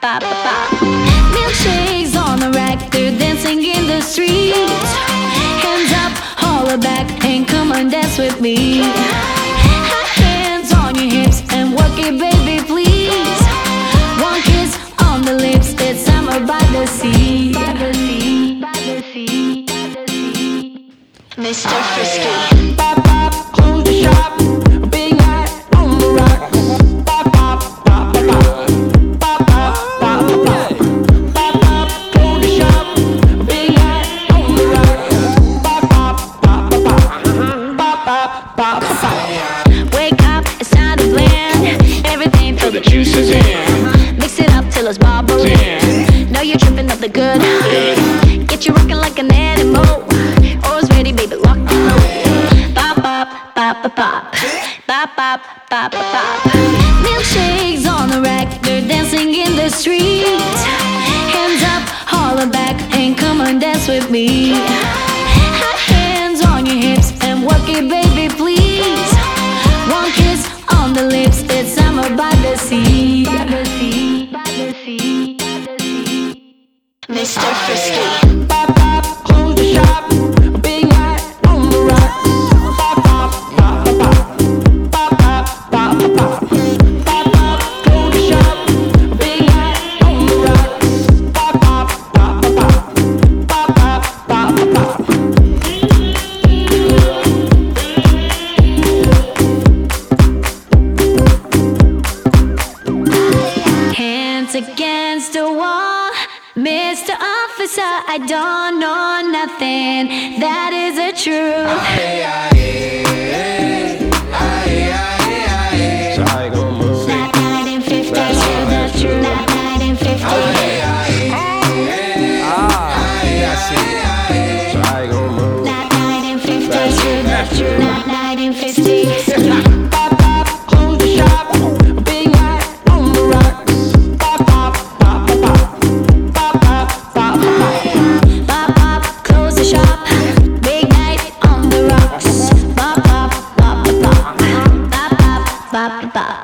ba, ba, ba. Milkshakes on the rack, they're dancing in the street. Hands up, holler back, and come on, dance with me. Have hands on your hips and work it, baby, please. One kiss on the lips, it's summer by the sea. By the sea, by by the sea. Mr. Frisky. Pop, pop, pop, pop, pop. Milkshakes on the rack, they're dancing in the street. Hands up, holler back, and come and dance with me. Hot hands on your hips and work it, baby, please. One kiss on the lips, it's summer by the sea. By the sea, by the sea, by the sea. Mr. Frisky. The wall. Mr. Officer, I don't know nothing. That is the truth. So you gonna move? That night in 50, the truth. That night in 50. Ah, yeah, I see. So how you gonna move? That night in 50, the truth. That night in 50. on the